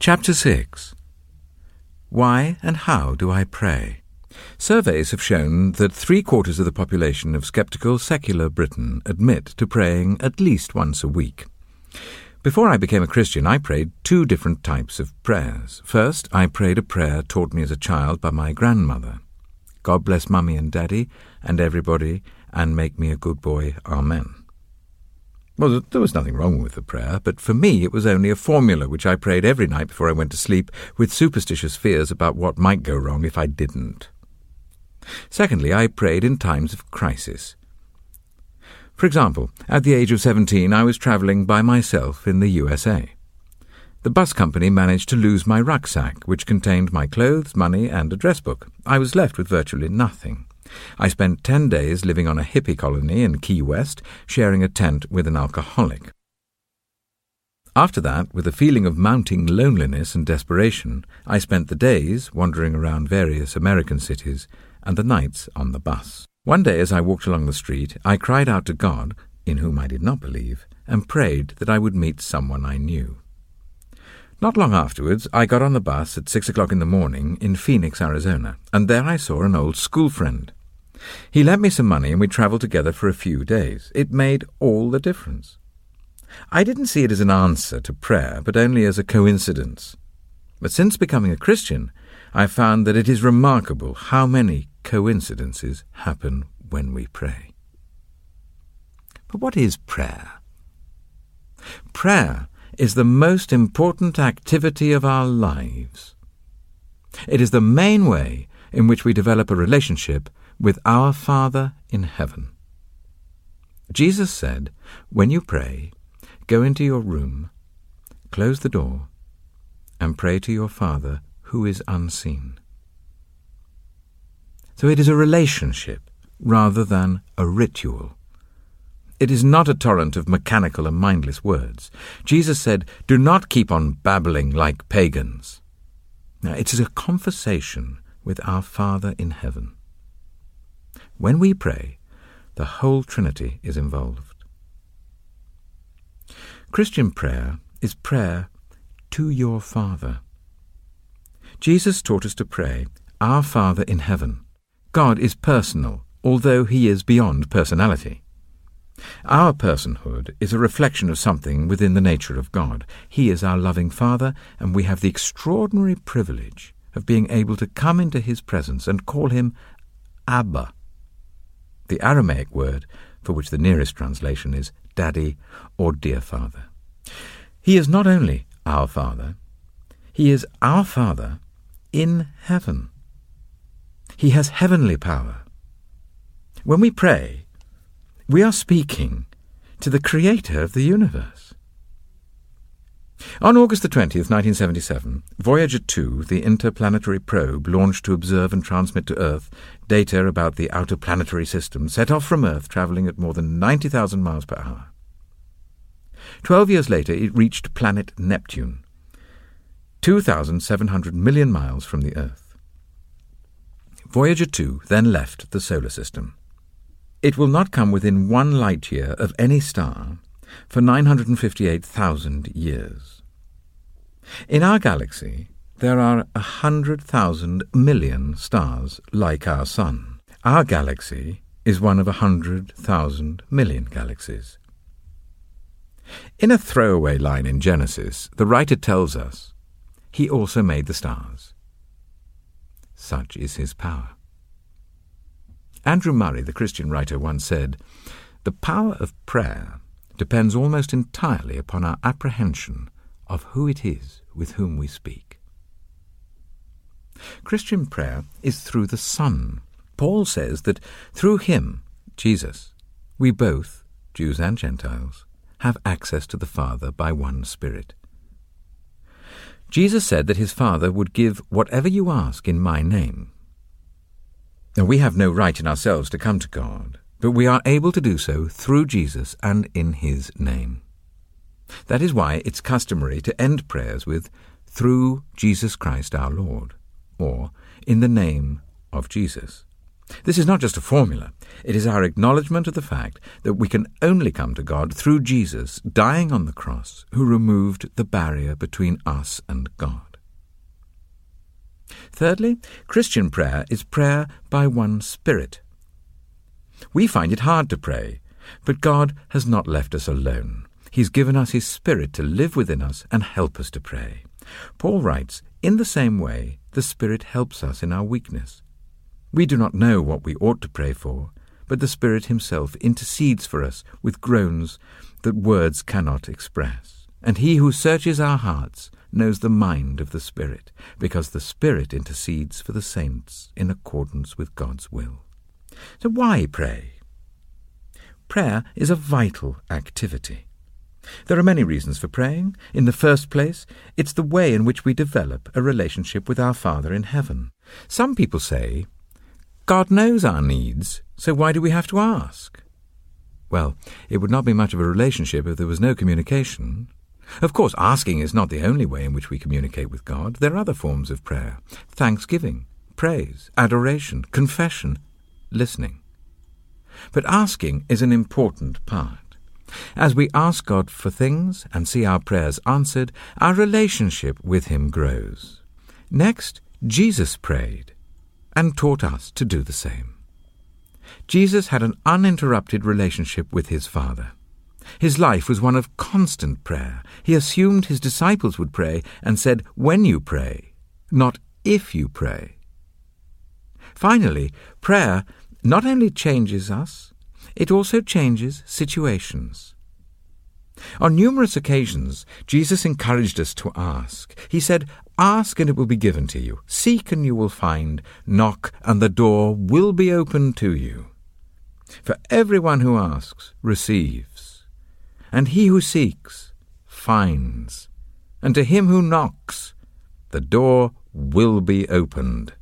Chapter 6 Why and How Do I Pray? Surveys have shown that three quarters of the population of sceptical secular Britain admit to praying at least once a week. Before I became a Christian, I prayed two different types of prayers. First, I prayed a prayer taught me as a child by my grandmother God bless Mummy and Daddy and everybody, and make me a good boy. Amen. Well, there was nothing wrong with the prayer, but for me it was only a formula which I prayed every night before I went to sleep, with superstitious fears about what might go wrong if I didn't. Secondly, I prayed in times of crisis. For example, at the age of 17, I was travelling by myself in the USA. The bus company managed to lose my rucksack, which contained my clothes, money, and address book. I was left with virtually nothing. I spent ten days living on a hippie colony in Key West, sharing a tent with an alcoholic. After that, with a feeling of mounting loneliness and desperation, I spent the days wandering around various American cities and the nights on the bus. One day, as I walked along the street, I cried out to God, in whom I did not believe, and prayed that I would meet someone I knew. Not long afterwards, I got on the bus at six o'clock in the morning in Phoenix, Arizona, and there I saw an old school friend. He lent me some money and we travelled together for a few days. It made all the difference. I didn't see it as an answer to prayer, but only as a coincidence. But since becoming a Christian, I found that it is remarkable how many coincidences happen when we pray. But what is prayer? Prayer is the most important activity of our lives. It is the main way in which we develop a relationship with our Father in heaven. Jesus said, When you pray, go into your room, close the door, and pray to your Father who is unseen. So it is a relationship rather than a ritual. It is not a torrent of mechanical and mindless words. Jesus said, Do not keep on babbling like pagans. Now, it is a conversation with our Father in heaven. When we pray, the whole Trinity is involved. Christian prayer is prayer to your Father. Jesus taught us to pray, Our Father in heaven. God is personal, although he is beyond personality. Our personhood is a reflection of something within the nature of God. He is our loving Father, and we have the extraordinary privilege of being able to come into His presence and call Him Abba, the Aramaic word for which the nearest translation is Daddy or Dear Father. He is not only our Father, He is our Father in heaven. He has heavenly power. When we pray, we are speaking to the Creator of the universe. On August the 20th, 1977, Voyager 2, the interplanetary probe launched to observe and transmit to Earth data about the outer planetary system, set off from Earth travelling at more than 90,000 miles per hour. Twelve years later, it reached planet Neptune, 2,700 million miles from the Earth. Voyager 2 then left the solar system. It will not come within one light year of any star for 958,000 years. In our galaxy, there are a hundred thousand million stars like our Sun. Our galaxy is one of a hundred thousand million galaxies. In a throwaway line in Genesis, the writer tells us, He also made the stars. Such is his power. Andrew Murray, the Christian writer, once said, The power of prayer depends almost entirely upon our apprehension of who it is with whom we speak. Christian prayer is through the Son. Paul says that through him, Jesus, we both, Jews and Gentiles, have access to the Father by one Spirit. Jesus said that his Father would give whatever you ask in my name. Now, we have no right in ourselves to come to God, but we are able to do so through Jesus and in his name. That is why it's customary to end prayers with, through Jesus Christ our Lord, or in the name of Jesus. This is not just a formula, it is our acknowledgement of the fact that we can only come to God through Jesus dying on the cross, who removed the barrier between us and God. Thirdly, Christian prayer is prayer by one Spirit. We find it hard to pray, but God has not left us alone. He's given us His Spirit to live within us and help us to pray. Paul writes, In the same way, the Spirit helps us in our weakness. We do not know what we ought to pray for, but the Spirit Himself intercedes for us with groans that words cannot express. And He who searches our hearts knows the mind of the Spirit, because the Spirit intercedes for the saints in accordance with God's will. So why pray? Prayer is a vital activity. There are many reasons for praying. In the first place, it's the way in which we develop a relationship with our Father in heaven. Some people say, God knows our needs, so why do we have to ask? Well, it would not be much of a relationship if there was no communication. Of course, asking is not the only way in which we communicate with God. There are other forms of prayer thanksgiving, praise, adoration, confession, listening. But asking is an important part. As we ask God for things and see our prayers answered, our relationship with Him grows. Next, Jesus prayed and taught us to do the same. Jesus had an uninterrupted relationship with his Father. His life was one of constant prayer. He assumed his disciples would pray and said, when you pray, not if you pray. Finally, prayer not only changes us, it also changes situations. On numerous occasions, Jesus encouraged us to ask. He said, Ask and it will be given to you. Seek and you will find. Knock and the door will be opened to you. For everyone who asks receives, and he who seeks finds, and to him who knocks the door will be opened.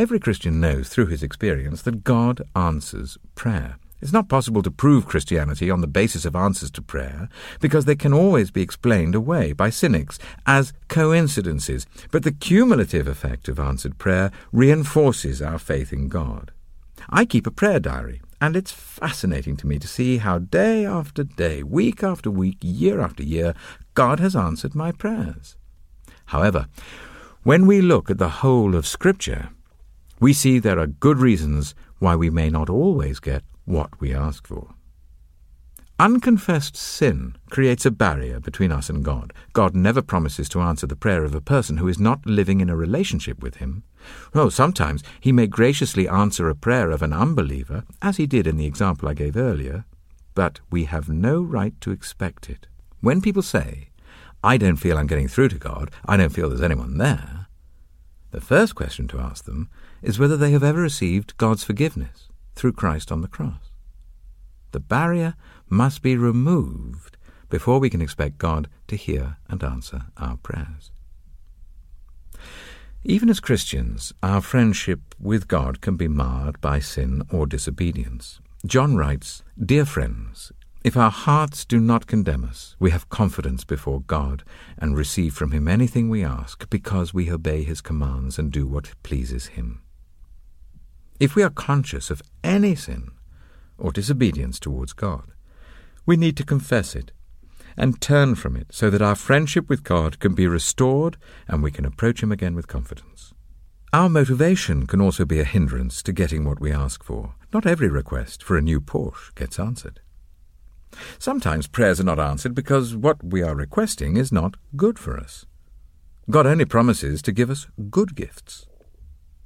Every Christian knows through his experience that God answers prayer. It's not possible to prove Christianity on the basis of answers to prayer, because they can always be explained away by cynics as coincidences, but the cumulative effect of answered prayer reinforces our faith in God. I keep a prayer diary, and it's fascinating to me to see how day after day, week after week, year after year, God has answered my prayers. However, when we look at the whole of Scripture, we see there are good reasons why we may not always get what we ask for. Unconfessed sin creates a barrier between us and God. God never promises to answer the prayer of a person who is not living in a relationship with Him. Oh, sometimes He may graciously answer a prayer of an unbeliever, as He did in the example I gave earlier, but we have no right to expect it. When people say, I don't feel I'm getting through to God, I don't feel there's anyone there, the first question to ask them is whether they have ever received God's forgiveness through Christ on the cross. The barrier must be removed before we can expect God to hear and answer our prayers. Even as Christians, our friendship with God can be marred by sin or disobedience. John writes, Dear friends, if our hearts do not condemn us, we have confidence before God and receive from Him anything we ask because we obey His commands and do what pleases Him. If we are conscious of any sin or disobedience towards God, we need to confess it and turn from it so that our friendship with God can be restored and we can approach Him again with confidence. Our motivation can also be a hindrance to getting what we ask for. Not every request for a new Porsche gets answered. Sometimes prayers are not answered because what we are requesting is not good for us. God only promises to give us good gifts.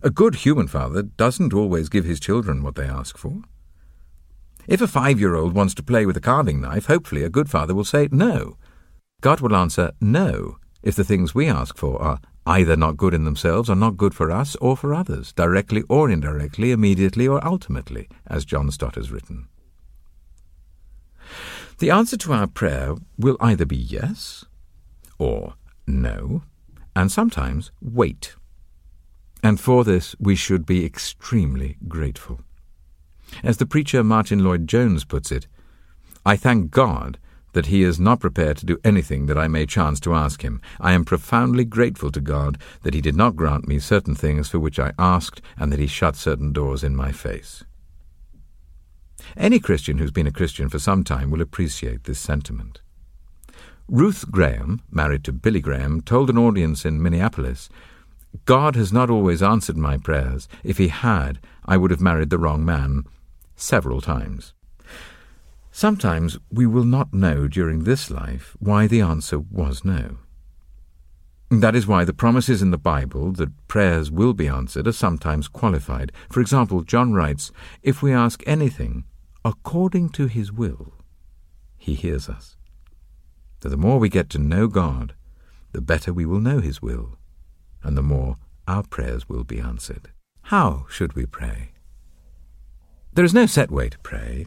A good human father doesn't always give his children what they ask for. If a five year old wants to play with a carving knife, hopefully a good father will say no. God will answer no if the things we ask for are either not good in themselves or not good for us or for others, directly or indirectly, immediately or ultimately, as John Stott has written. The answer to our prayer will either be yes or no, and sometimes wait. And for this we should be extremely grateful. As the preacher Martyn Lloyd-Jones puts it, I thank God that he is not prepared to do anything that I may chance to ask him. I am profoundly grateful to God that he did not grant me certain things for which I asked, and that he shut certain doors in my face. Any Christian who's been a Christian for some time will appreciate this sentiment. Ruth Graham, married to Billy Graham, told an audience in Minneapolis, God has not always answered my prayers. If he had, I would have married the wrong man several times. Sometimes we will not know during this life why the answer was no. That is why the promises in the Bible that prayers will be answered are sometimes qualified. For example, John writes, If we ask anything according to his will, he hears us. So the more we get to know God, the better we will know his will, and the more our prayers will be answered. How should we pray? There is no set way to pray.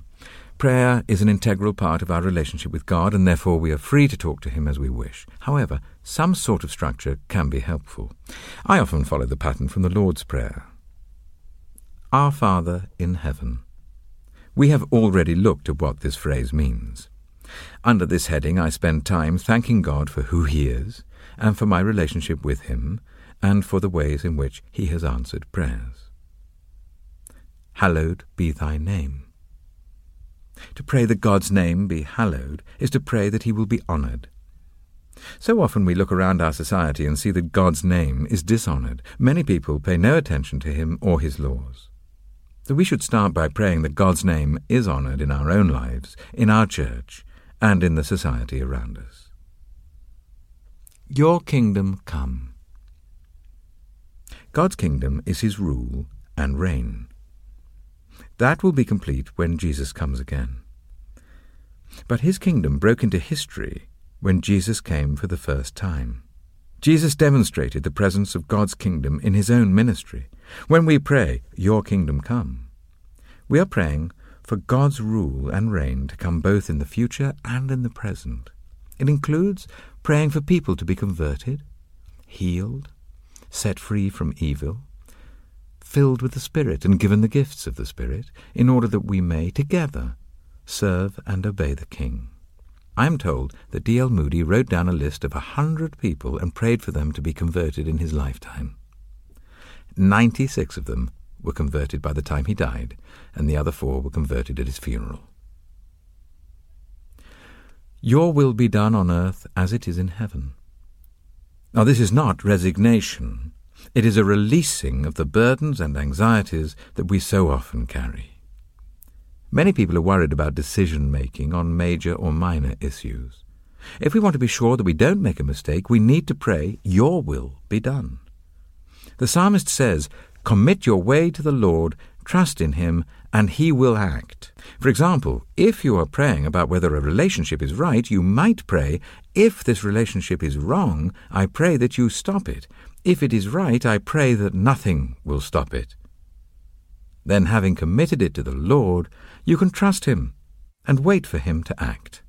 Prayer is an integral part of our relationship with God, and therefore we are free to talk to Him as we wish. However, some sort of structure can be helpful. I often follow the pattern from the Lord's Prayer Our Father in heaven we have already looked at what this phrase means. Under this heading, I spend time thanking God for who He is, and for my relationship with Him, and for the ways in which He has answered prayers. Hallowed be Thy name. To pray that God's name be hallowed is to pray that He will be honoured. So often we look around our society and see that God's name is dishonoured. Many people pay no attention to Him or His laws. So we should start by praying that God's name is honoured in our own lives, in our church, and in the society around us. Your kingdom come. God's kingdom is his rule and reign. That will be complete when Jesus comes again. But his kingdom broke into history when Jesus came for the first time. Jesus demonstrated the presence of God's kingdom in his own ministry. When we pray, Your kingdom come, we are praying for God's rule and reign to come both in the future and in the present. It includes praying for people to be converted, healed, set free from evil, filled with the Spirit and given the gifts of the Spirit, in order that we may together serve and obey the King. I am told that D.L. Moody wrote down a list of a hundred people and prayed for them to be converted in his lifetime. Ninety-six of them were converted by the time he died, and the other four were converted at his funeral. Your will be done on earth as it is in heaven. Now, this is not resignation. It is a releasing of the burdens and anxieties that we so often carry. Many people are worried about decision making on major or minor issues. If we want to be sure that we don't make a mistake, we need to pray, Your will be done. The psalmist says, Commit your way to the Lord, trust in Him, and He will act. For example, if you are praying about whether a relationship is right, you might pray, If this relationship is wrong, I pray that you stop it. If it is right, I pray that nothing will stop it. Then, having committed it to the Lord, you can trust Him and wait for Him to act.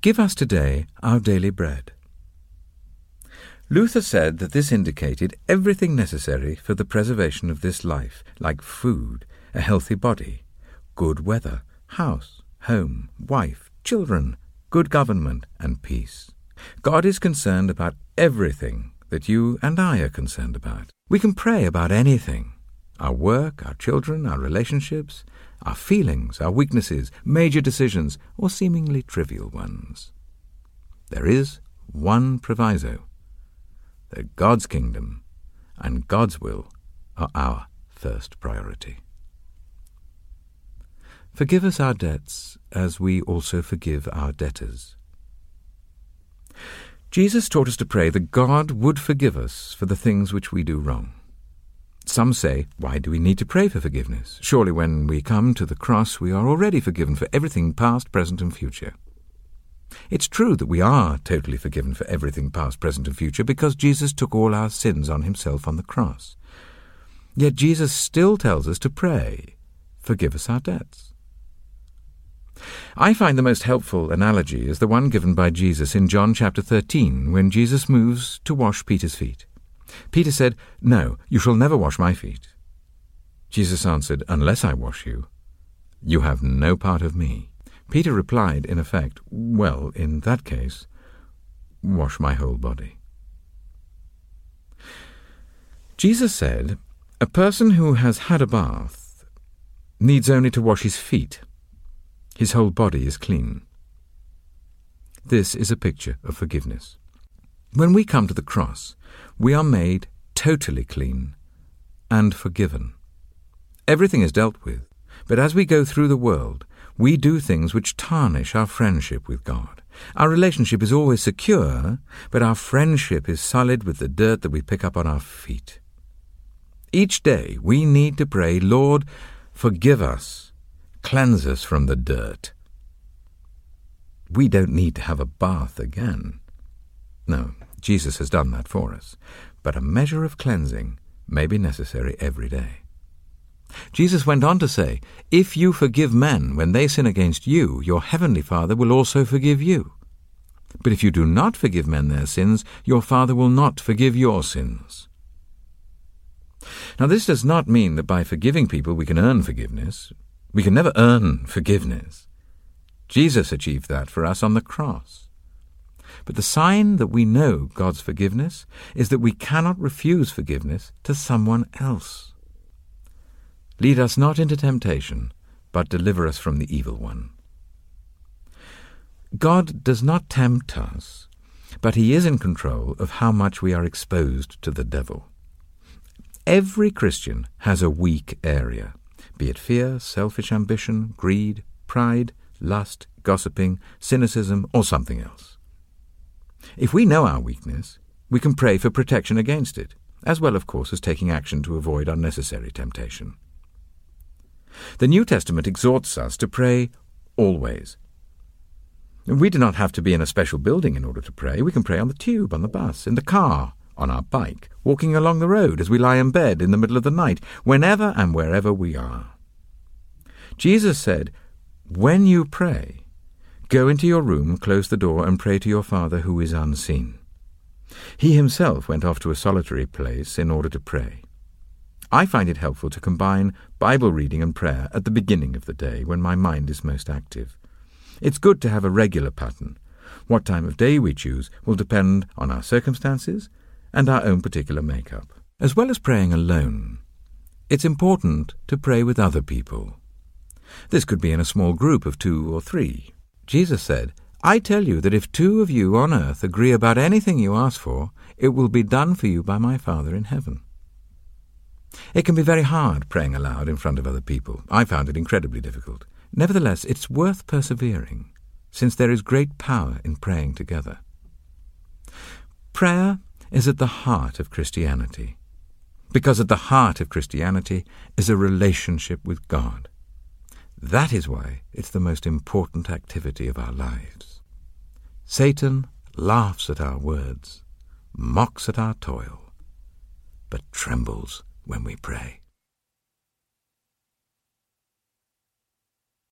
Give us today our daily bread. Luther said that this indicated everything necessary for the preservation of this life, like food, a healthy body, good weather, house, home, wife, children, good government, and peace. God is concerned about everything that you and I are concerned about. We can pray about anything our work, our children, our relationships, our feelings, our weaknesses, major decisions, or seemingly trivial ones. There is one proviso that God's kingdom and God's will are our first priority. Forgive us our debts as we also forgive our debtors. Jesus taught us to pray that God would forgive us for the things which we do wrong. Some say, why do we need to pray for forgiveness? Surely when we come to the cross, we are already forgiven for everything past, present, and future. It's true that we are totally forgiven for everything past, present, and future because Jesus took all our sins on himself on the cross. Yet Jesus still tells us to pray, forgive us our debts. I find the most helpful analogy is the one given by Jesus in John chapter 13 when Jesus moves to wash Peter's feet. Peter said, No, you shall never wash my feet. Jesus answered, Unless I wash you, you have no part of me. Peter replied, in effect, Well, in that case, wash my whole body. Jesus said, A person who has had a bath needs only to wash his feet. His whole body is clean. This is a picture of forgiveness. When we come to the cross, we are made totally clean and forgiven. Everything is dealt with, but as we go through the world, we do things which tarnish our friendship with God. Our relationship is always secure, but our friendship is solid with the dirt that we pick up on our feet. Each day we need to pray, Lord, forgive us, cleanse us from the dirt. We don't need to have a bath again. No, Jesus has done that for us, but a measure of cleansing may be necessary every day. Jesus went on to say, If you forgive men when they sin against you, your heavenly Father will also forgive you. But if you do not forgive men their sins, your Father will not forgive your sins. Now, this does not mean that by forgiving people we can earn forgiveness. We can never earn forgiveness. Jesus achieved that for us on the cross. But the sign that we know God's forgiveness is that we cannot refuse forgiveness to someone else. Lead us not into temptation, but deliver us from the evil one. God does not tempt us, but He is in control of how much we are exposed to the devil. Every Christian has a weak area, be it fear, selfish ambition, greed, pride, lust, gossiping, cynicism, or something else. If we know our weakness, we can pray for protection against it, as well, of course, as taking action to avoid unnecessary temptation. The New Testament exhorts us to pray always. We do not have to be in a special building in order to pray. We can pray on the tube, on the bus, in the car, on our bike, walking along the road as we lie in bed in the middle of the night, whenever and wherever we are. Jesus said, When you pray, go into your room, close the door, and pray to your Father who is unseen. He himself went off to a solitary place in order to pray. I find it helpful to combine Bible reading and prayer at the beginning of the day when my mind is most active. It's good to have a regular pattern. What time of day we choose will depend on our circumstances and our own particular makeup. As well as praying alone, it's important to pray with other people. This could be in a small group of two or three. Jesus said, I tell you that if two of you on earth agree about anything you ask for, it will be done for you by my Father in heaven. It can be very hard praying aloud in front of other people. I found it incredibly difficult. Nevertheless, it's worth persevering, since there is great power in praying together. Prayer is at the heart of Christianity, because at the heart of Christianity is a relationship with God. That is why it's the most important activity of our lives. Satan laughs at our words, mocks at our toil, but trembles when we pray.